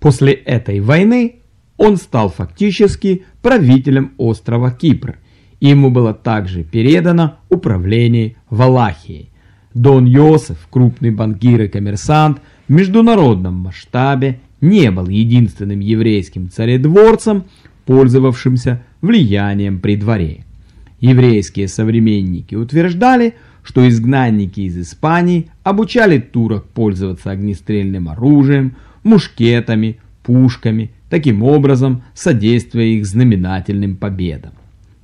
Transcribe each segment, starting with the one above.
После этой войны он стал фактически правителем острова Кипр, ему было также передано управление Валахией. Дон Йосеф, крупный банкир и коммерсант, в международном масштабе не был единственным еврейским царедворцем, пользовавшимся влиянием при дворе. Еврейские современники утверждали, что изгнанники из Испании обучали турок пользоваться огнестрельным оружием, мушкетами, пушками, таким образом содействуя их знаменательным победам.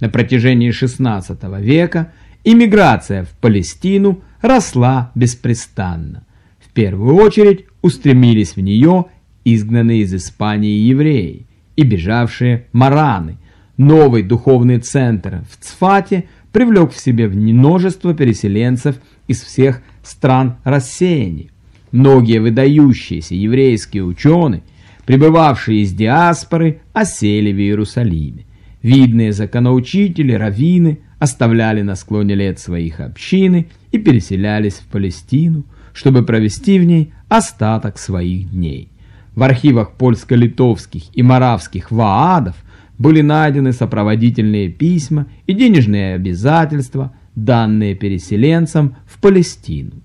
На протяжении XVI века иммиграция в Палестину росла беспрестанно. В первую очередь устремились в нее изгнанные из Испании евреи и бежавшие мараны. Новый духовный центр в Цфате – привлек в себе множество переселенцев из всех стран рассеяния. Многие выдающиеся еврейские ученые, пребывавшие из диаспоры, осели в Иерусалиме. Видные законоучители, раввины оставляли на склоне лет своих общины и переселялись в Палестину, чтобы провести в ней остаток своих дней. В архивах польско-литовских и моравских ваадов – были найдены сопроводительные письма и денежные обязательства, данные переселенцам в Палестину.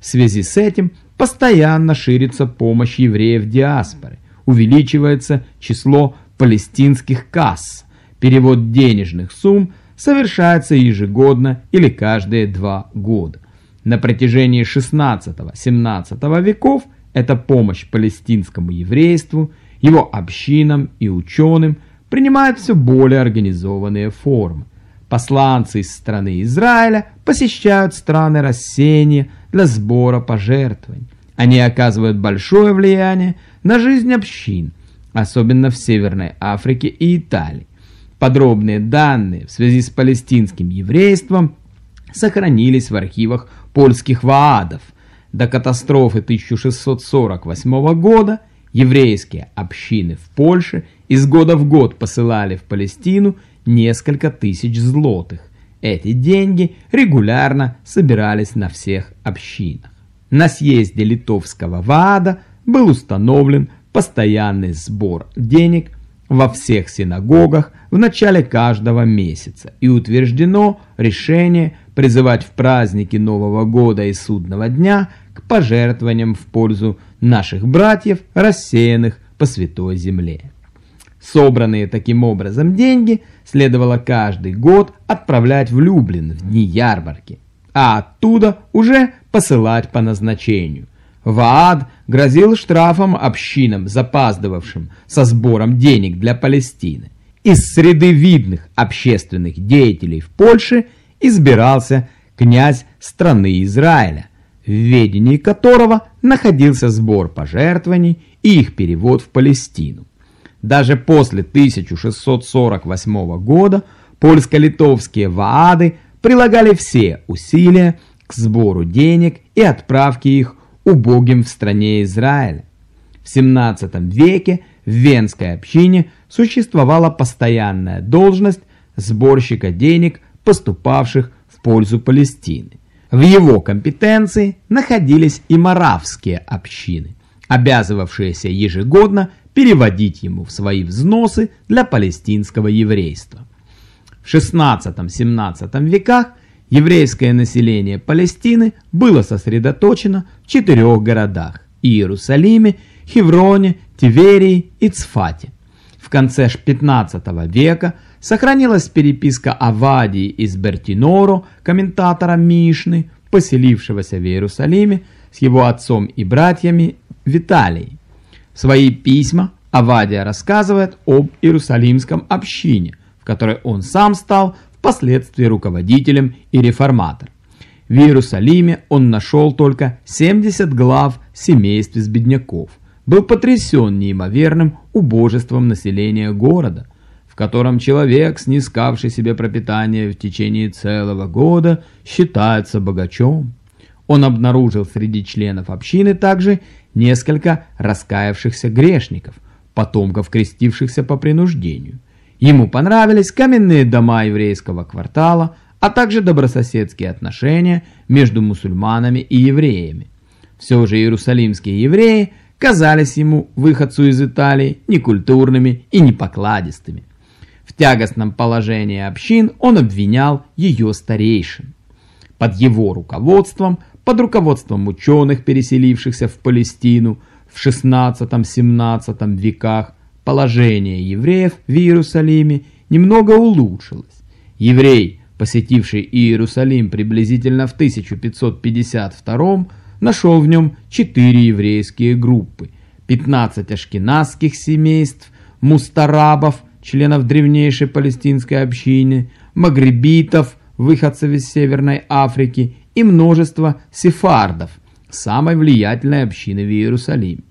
В связи с этим постоянно ширится помощь евреев диаспоры, увеличивается число палестинских касс, перевод денежных сумм совершается ежегодно или каждые два года. На протяжении 16-17 веков эта помощь палестинскому еврейству, его общинам и ученым – принимает все более организованные формы. Посланцы из страны Израиля посещают страны рассеяния для сбора пожертвований. Они оказывают большое влияние на жизнь общин, особенно в Северной Африке и Италии. Подробные данные в связи с палестинским еврейством сохранились в архивах польских ваадов. До катастрофы 1648 года еврейские общины в Польше – из года в год посылали в Палестину несколько тысяч злотых. Эти деньги регулярно собирались на всех общинах. На съезде литовского ВАДА был установлен постоянный сбор денег во всех синагогах в начале каждого месяца и утверждено решение призывать в праздники Нового года и Судного дня к пожертвованиям в пользу наших братьев, рассеянных по Святой Земле. Собранные таким образом деньги следовало каждый год отправлять в Люблин в дни ярмарки, а оттуда уже посылать по назначению. Ваад грозил штрафом общинам, запаздывавшим со сбором денег для Палестины. Из среды видных общественных деятелей в Польше избирался князь страны Израиля, в ведении которого находился сбор пожертвований и их перевод в Палестину. Даже после 1648 года польско-литовские ваады прилагали все усилия к сбору денег и отправке их убогим в стране Израиля. В 17 веке в Венской общине существовала постоянная должность сборщика денег, поступавших в пользу Палестины. В его компетенции находились и маравские общины, обязывавшиеся ежегодно переводить ему в свои взносы для палестинского еврейства. В XVI-XVII веках еврейское население Палестины было сосредоточено в четырех городах – Иерусалиме, Хевроне, Тиверии и Цфате. В конце XV века сохранилась переписка Авадии из Бертиноро, комментатора Мишны, поселившегося в Иерусалиме с его отцом и братьями Виталией. Свои письма Авадия рассказывает об Иерусалимском общине, в которой он сам стал впоследствии руководителем и реформатором. В Иерусалиме он нашел только 70 глав семейств из бедняков. Был потрясен неимоверным убожеством населения города, в котором человек, снискавший себе пропитание в течение целого года, считается богачом. Он обнаружил среди членов общины также несколько раскаявшихся грешников, потомков крестившихся по принуждению. Ему понравились каменные дома еврейского квартала, а также добрососедские отношения между мусульманами и евреями. Все же иерусалимские евреи казались ему, выходцу из Италии, некультурными и непокладистыми. В тягостном положении общин он обвинял ее старейшин. Под его руководством, под руководством ученых, переселившихся в Палестину в XVI-XVII веках, положение евреев в Иерусалиме немного улучшилось. Еврей, посетивший Иерусалим приблизительно в 1552 нашел в нем четыре еврейские группы, 15 ашкеназских семейств, мустарабов, членов древнейшей палестинской общины, магребитов, выходцев из Северной Африки и множество сефардов, самой влиятельной общины в Иерусалиме.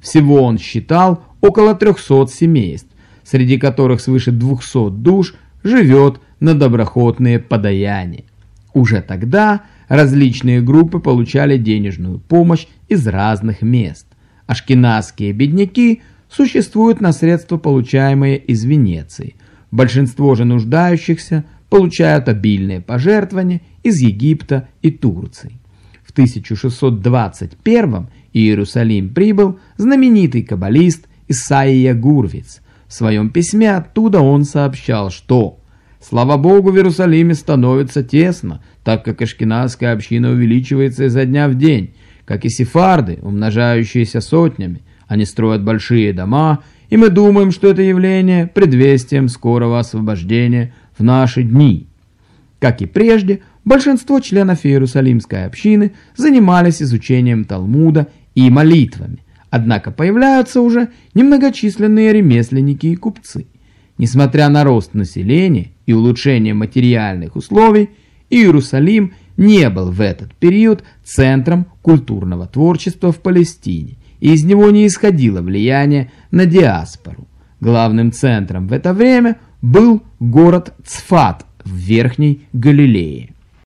Всего он считал около 300 семейств, среди которых свыше 200 душ живет на доброходные подаяния. Уже тогда различные группы получали денежную помощь из разных мест. Ашкеназские бедняки существуют на средства, получаемые из Венеции. Большинство же нуждающихся получают обильные пожертвования из Египта и Турции. В 1621 Иерусалим прибыл знаменитый каббалист Исаия Гурвиц. В своем письме оттуда он сообщал, что «Слава Богу, в Иерусалиме становится тесно, так как ашкеназская община увеличивается изо дня в день, как и сефарды, умножающиеся сотнями. Они строят большие дома, и мы думаем, что это явление предвестием скорого освобождения в наши дни». Как и прежде, большинство членов Иерусалимской общины занимались изучением Талмуда и молитвами. Однако появляются уже немногочисленные ремесленники и купцы. Несмотря на рост населения и улучшение материальных условий, Иерусалим не был в этот период центром культурного творчества в Палестине, и из него не исходило влияние на диаспору. Главным центром в это время был город Цфат в Верхней Галилее.